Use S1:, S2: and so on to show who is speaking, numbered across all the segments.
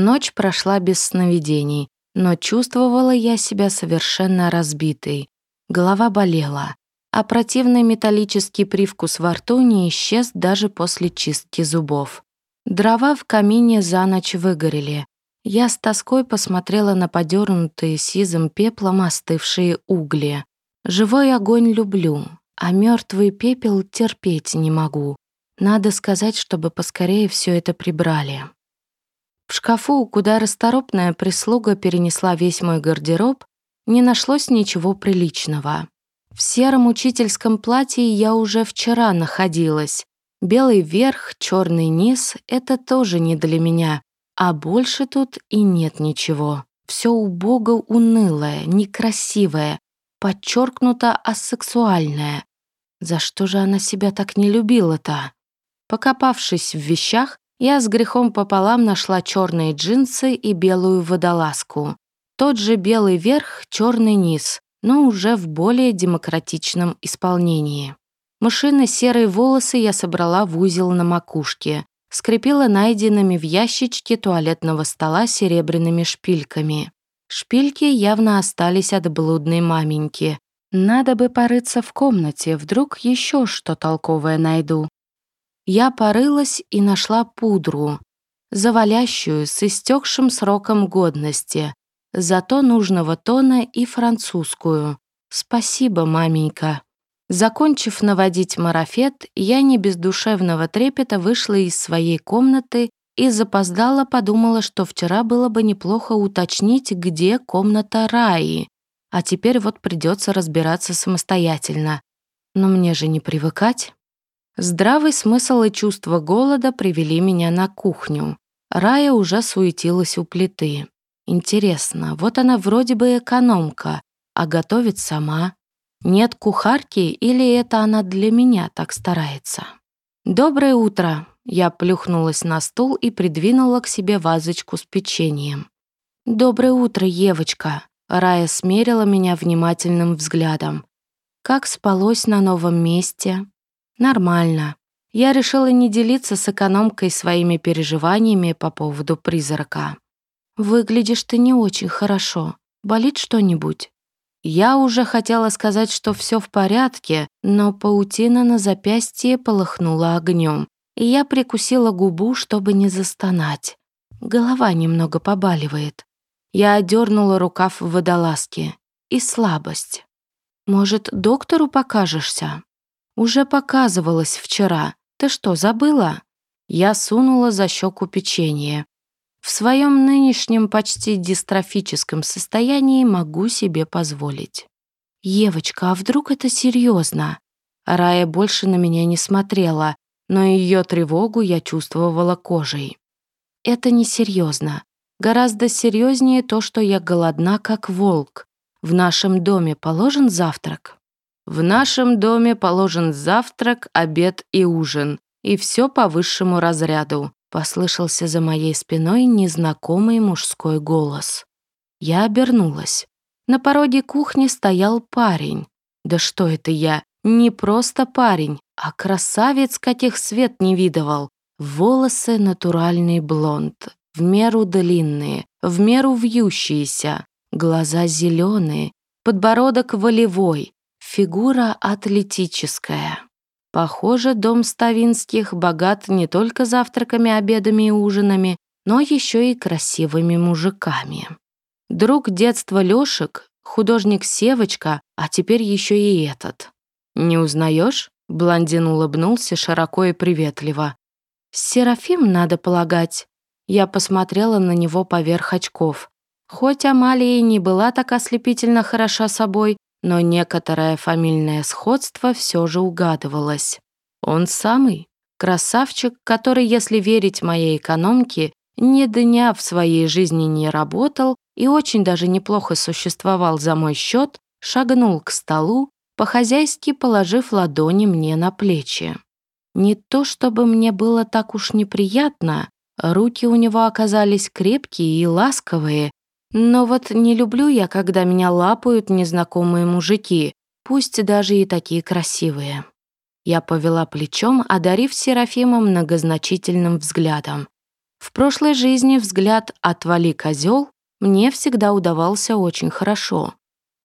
S1: Ночь прошла без сновидений, но чувствовала я себя совершенно разбитой. Голова болела, а противный металлический привкус во рту не исчез даже после чистки зубов. Дрова в камине за ночь выгорели. Я с тоской посмотрела на подернутые сизым пеплом остывшие угли. Живой огонь люблю, а мертвый пепел терпеть не могу. Надо сказать, чтобы поскорее все это прибрали. В шкафу, куда расторопная прислуга перенесла весь мой гардероб, не нашлось ничего приличного. В сером учительском платье я уже вчера находилась. Белый верх, черный низ — это тоже не для меня. А больше тут и нет ничего. Все убого унылое, некрасивое, подчеркнуто асексуальное. За что же она себя так не любила-то? Покопавшись в вещах, я с грехом пополам нашла черные джинсы и белую водолазку. Тот же белый верх, черный низ, но уже в более демократичном исполнении. Мышино-серые волосы я собрала в узел на макушке, скрепила найденными в ящичке туалетного стола серебряными шпильками. Шпильки явно остались от блудной маменьки. Надо бы порыться в комнате, вдруг еще что толковое найду. Я порылась и нашла пудру, завалящую с истекшим сроком годности, зато нужного тона и французскую. Спасибо, маменька. Закончив наводить марафет, я не без душевного трепета вышла из своей комнаты и запоздала подумала, что вчера было бы неплохо уточнить, где комната Раи, а теперь вот придется разбираться самостоятельно. Но мне же не привыкать. Здравый смысл и чувство голода привели меня на кухню. Рая уже суетилась у плиты. Интересно, вот она вроде бы экономка, а готовит сама. Нет кухарки или это она для меня так старается? «Доброе утро!» Я плюхнулась на стул и придвинула к себе вазочку с печеньем. «Доброе утро, Евочка!» Рая смерила меня внимательным взглядом. «Как спалось на новом месте?» Нормально. Я решила не делиться с экономкой своими переживаниями по поводу призрака. Выглядишь ты не очень хорошо. Болит что-нибудь? Я уже хотела сказать, что все в порядке, но паутина на запястье полыхнула огнем, и я прикусила губу, чтобы не застонать. Голова немного побаливает. Я одернула рукав в водолазке. И слабость. Может, доктору покажешься? Уже показывалась вчера. Ты что, забыла? Я сунула за щеку печенье. В своем нынешнем почти дистрофическом состоянии могу себе позволить. «Евочка, а вдруг это серьезно? Рая больше на меня не смотрела, но ее тревогу я чувствовала кожей. «Это несерьезно. Гораздо серьезнее то, что я голодна, как волк. В нашем доме положен завтрак?» В нашем доме положен завтрак, обед и ужин, и все по высшему разряду», — послышался за моей спиной незнакомый мужской голос. Я обернулась. На пороге кухни стоял парень. Да что это я? Не просто парень, а красавец, каких свет не видывал. Волосы натуральный блонд, в меру длинные, в меру вьющиеся, глаза зеленые, подбородок волевой, Фигура атлетическая. Похоже, дом Ставинских богат не только завтраками, обедами и ужинами, но еще и красивыми мужиками. Друг детства Лешек, художник Севочка, а теперь еще и этот. «Не узнаешь?» — блондин улыбнулся широко и приветливо. «Серафим, надо полагать». Я посмотрела на него поверх очков. Хоть Амалия и не была так ослепительно хороша собой, но некоторое фамильное сходство все же угадывалось. Он самый, красавчик, который, если верить моей экономке, ни дня в своей жизни не работал и очень даже неплохо существовал за мой счет, шагнул к столу, по-хозяйски положив ладони мне на плечи. Не то чтобы мне было так уж неприятно, руки у него оказались крепкие и ласковые, но вот не люблю я, когда меня лапают незнакомые мужики, пусть даже и такие красивые. Я повела плечом, одарив Серафима многозначительным взглядом. В прошлой жизни взгляд «отвали, козел» мне всегда удавался очень хорошо.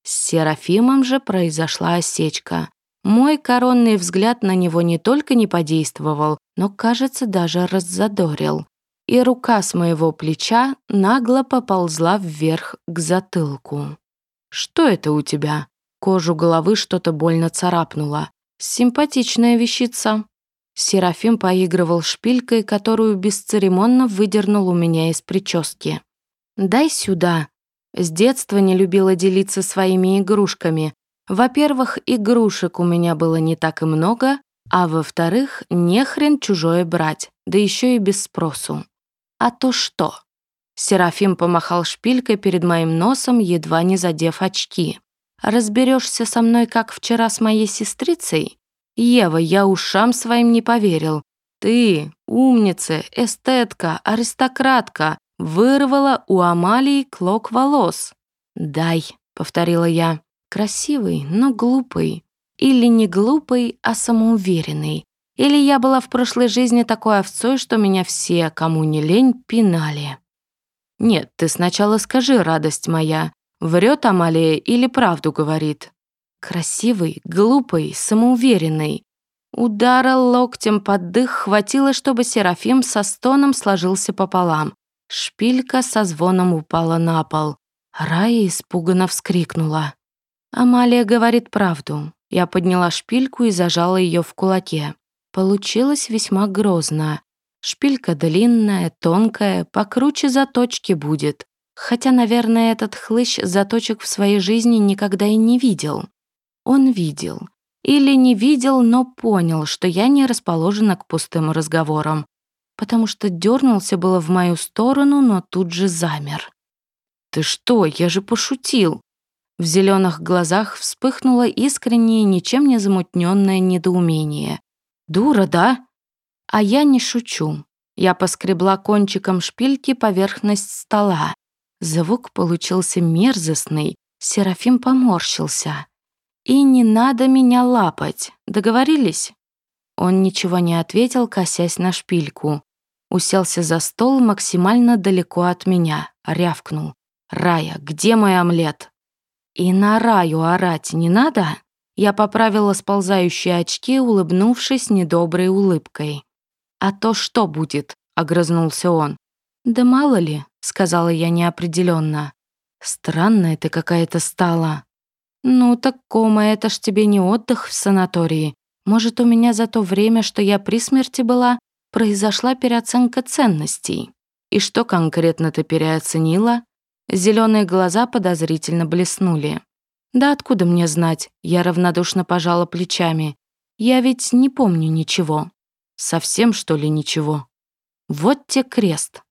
S1: С Серафимом же произошла осечка. Мой коронный взгляд на него не только не подействовал, но, кажется, даже раззадорил. И рука с моего плеча нагло поползла вверх к затылку. «Что это у тебя?» Кожу головы что-то больно царапнуло. «Симпатичная вещица». Серафим поигрывал шпилькой, которую бесцеремонно выдернул у меня из прически. «Дай сюда». С детства не любила делиться своими игрушками. Во-первых, игрушек у меня было не так и много, а во-вторых, не хрен чужое брать, да еще и без спросу. А то что? Серафим помахал шпилькой перед моим носом, едва не задев очки. Разберешься со мной, как вчера с моей сестрицей? Ева, я ушам своим не поверил. Ты, умница, эстетка, аристократка, вырвала у Амалии клок волос. «Дай», — повторила я, — «красивый, но глупый. Или не глупый, а самоуверенный. Или я была в прошлой жизни такой овцой, что меня все, кому не лень, пинали». «Нет, ты сначала скажи, радость моя, врет Амалия или правду говорит?» Красивый, глупый, самоуверенный. Удара локтем под дых хватило, чтобы Серафим со стоном сложился пополам. Шпилька со звоном упала на пол. Рая испуганно вскрикнула. Амалия говорит правду. Я подняла шпильку и зажала ее в кулаке. Получилось весьма грозно. Шпилька длинная, тонкая, покруче заточки будет. Хотя, наверное, этот хлыщ заточек в своей жизни никогда и не видел. Он видел. Или не видел, но понял, что я не расположена к пустым разговорам, потому что дернулся было в мою сторону, но тут же замер. «Ты что? Я же пошутил!» В зеленых глазах вспыхнуло искреннее, ничем не замутненное недоумение. «Дура, да?» «А я не шучу». Я поскребла кончиком шпильки поверхность стола. Звук получился мерзостный. Серафим поморщился. «И не надо меня лапать. Договорились?» Он ничего не ответил, косясь на шпильку. Уселся за стол максимально далеко от меня, рявкнул. «Рая, где мой омлет?» «И на Раю орать не надо?» Я поправила сползающие очки, улыбнувшись недоброй улыбкой. «А то что будет?» — огрызнулся он. «Да мало ли», — сказала я неопределенно. «Странная ты какая-то стала». «Ну так, Кома, это ж тебе не отдых в санатории. Может, у меня за то время, что я при смерти была, произошла переоценка ценностей. И что конкретно ты переоценила?» Зеленые глаза подозрительно блеснули. «Да откуда мне знать?» Я равнодушно пожала плечами. «Я ведь не помню ничего». «Совсем, что ли, ничего?» «Вот те крест».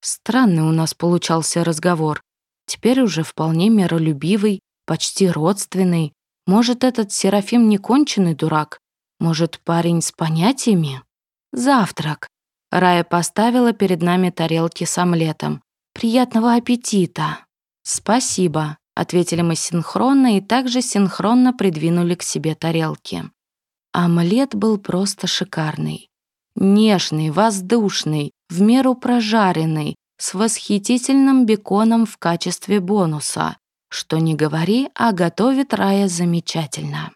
S1: Странный у нас получался разговор. Теперь уже вполне миролюбивый, почти родственный. Может, этот Серафим не конченый дурак? Может, парень с понятиями? Завтрак. Рая поставила перед нами тарелки с омлетом. «Приятного аппетита!» «Спасибо», — ответили мы синхронно и также синхронно придвинули к себе тарелки. Омлет был просто шикарный. Нежный, воздушный, в меру прожаренный, с восхитительным беконом в качестве бонуса. Что не говори, а готовит Рая замечательно.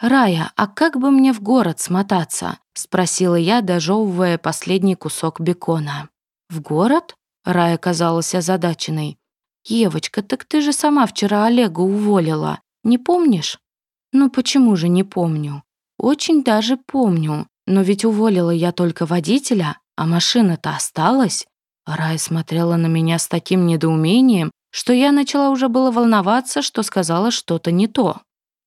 S1: «Рая, а как бы мне в город смотаться?» — спросила я, дожевывая последний кусок бекона. «В город?» — Рая казалась озадаченной. «Евочка, так ты же сама вчера Олега уволила. Не помнишь?» «Ну почему же не помню?» «Очень даже помню. Но ведь уволила я только водителя, а машина-то осталась». Рая смотрела на меня с таким недоумением, что я начала уже было волноваться, что сказала что-то не то.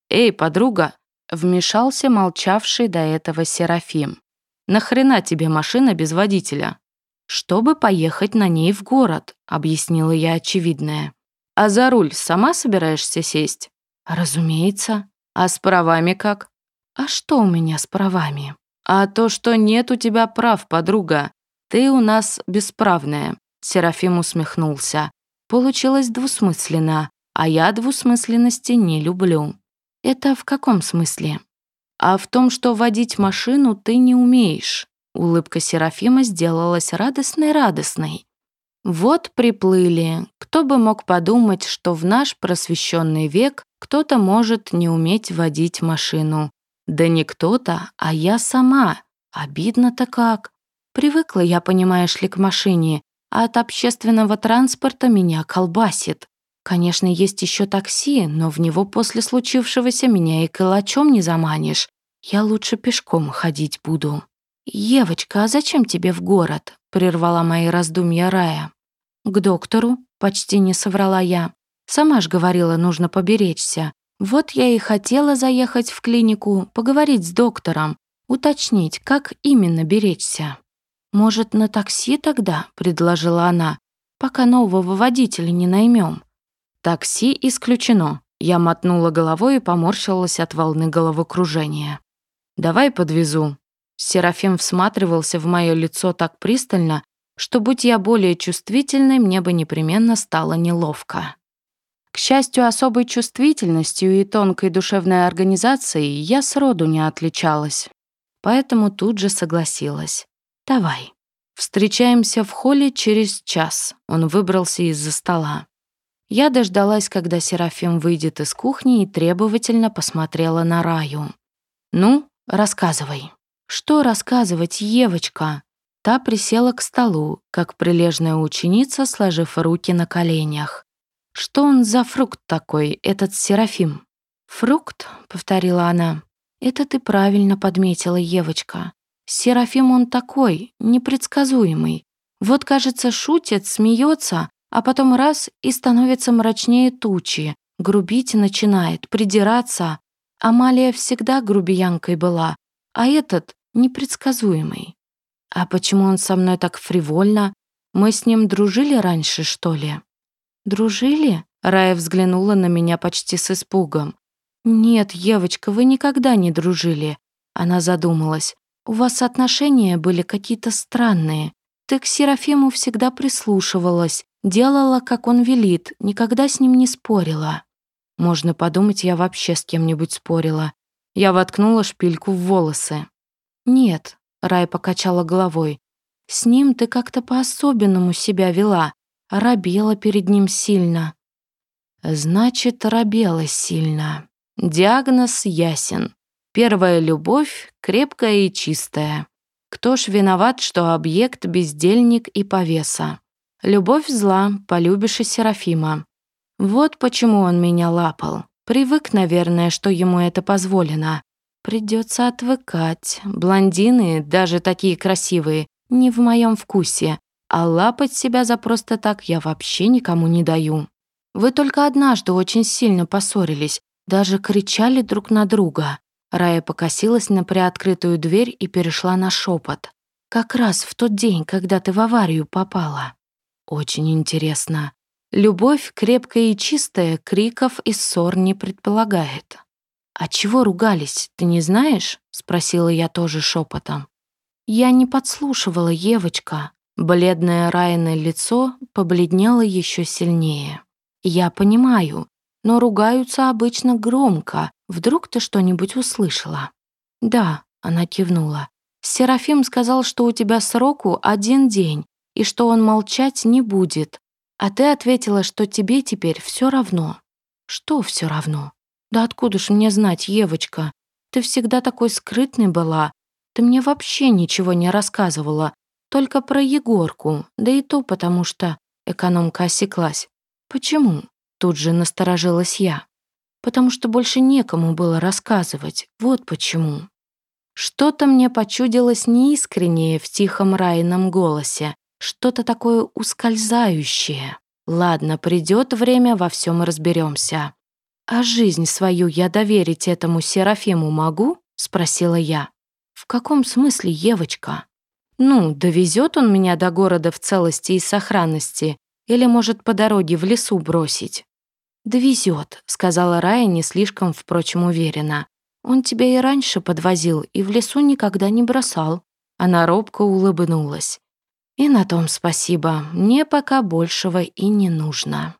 S1: «Эй, подруга!» — вмешался молчавший до этого Серафим. «Нахрена тебе машина без водителя?» «Чтобы поехать на ней в город», — объяснила я очевидное. «А за руль сама собираешься сесть?» «Разумеется. А с правами как?» «А что у меня с правами?» «А то, что нет у тебя прав, подруга. Ты у нас бесправная», — Серафим усмехнулся. Получилось двусмысленно, а я двусмысленности не люблю. Это в каком смысле? А в том, что водить машину ты не умеешь. Улыбка Серафима сделалась радостной-радостной. Вот приплыли. Кто бы мог подумать, что в наш просвещенный век кто-то может не уметь водить машину. Да не кто-то, а я сама. Обидно-то как. Привыкла я, понимаешь ли, к машине, а от общественного транспорта меня колбасит. Конечно, есть еще такси, но в него после случившегося меня и калачом не заманишь. Я лучше пешком ходить буду. «Евочка, а зачем тебе в город?» — прервала мои раздумья Рая. «К доктору», — почти не соврала я. «Сама ж говорила, нужно поберечься. Вот я и хотела заехать в клинику, поговорить с доктором, уточнить, как именно беречься». «Может, на такси тогда?» — предложила она. «Пока нового водителя не наймем. «Такси исключено». Я мотнула головой и поморщилась от волны головокружения. «Давай подвезу». Серафим всматривался в мое лицо так пристально, что, будь я более чувствительной, мне бы непременно стало неловко. К счастью, особой чувствительностью и тонкой душевной организацией я сроду не отличалась. Поэтому тут же согласилась. «Давай. Встречаемся в холле через час». Он выбрался из-за стола. Я дождалась, когда Серафим выйдет из кухни и требовательно посмотрела на Раю. «Ну, рассказывай». «Что рассказывать, Евочка?» Та присела к столу, как прилежная ученица, сложив руки на коленях. «Что он за фрукт такой, этот Серафим?» «Фрукт?» — повторила она. «Это ты правильно подметила, Евочка. Серафим он такой, непредсказуемый. Вот, кажется, шутит, смеется, а потом раз и становится мрачнее тучи, грубить начинает, придираться. Амалия всегда грубиянкой была, а этот непредсказуемый. А почему он со мной так фривольно? Мы с ним дружили раньше, что ли? Дружили? Рая взглянула на меня почти с испугом. «Нет, Евочка, вы никогда не дружили». Она задумалась. «У вас отношения были какие-то странные. Ты к Серафиму всегда прислушивалась, делала, как он велит, никогда с ним не спорила. Можно подумать, я вообще с кем-нибудь спорила. Я воткнула шпильку в волосы. «Нет», — Рай покачала головой, «с ним ты как-то по-особенному себя вела, робела перед ним сильно». «Значит, робела сильно. Диагноз ясен. Первая любовь крепкая и чистая. Кто ж виноват, что объект бездельник и повеса? Любовь зла, полюбишь и Серафима. Вот почему он меня лапал. Привык, наверное, что ему это позволено. Придется отвыкать. Блондины, даже такие красивые, не в моем вкусе. А лапать себя за просто так я вообще никому не даю. Вы только однажды очень сильно поссорились, даже кричали друг на друга. Рая покосилась на приоткрытую дверь и перешла на шепот. «Как раз в тот день, когда ты в аварию попала». «Очень интересно. Любовь, крепкая и чистая, криков и ссор не предполагает». «А чего ругались, ты не знаешь?» — спросила я тоже шепотом. «Я не подслушивала, Евочка». Бледное Райное лицо побледнело еще сильнее. «Я понимаю, но ругаются обычно громко, Вдруг ты что-нибудь услышала?» «Да», — она кивнула. «Серафим сказал, что у тебя сроку один день, и что он молчать не будет. А ты ответила, что тебе теперь все равно». «Что все равно?» «Да откуда ж мне знать, Евочка? Ты всегда такой скрытной была. Ты мне вообще ничего не рассказывала, только про Егорку, да и то потому что...» Экономка осеклась. «Почему?» Тут же насторожилась я потому что больше некому было рассказывать. Вот почему. Что-то мне почудилось неискреннее в тихом райном голосе, что-то такое ускользающее. Ладно, придет время, во всем разберемся. А жизнь свою я доверить этому Серафиму могу? спросила я. В каком смысле, Евочка? Ну, довезет он меня до города в целости и сохранности, или может по дороге в лесу бросить. «Довезет», — сказала Рая не слишком, впрочем, уверенно. «Он тебя и раньше подвозил, и в лесу никогда не бросал». Она робко улыбнулась. «И на том спасибо. Мне пока большего и не нужно».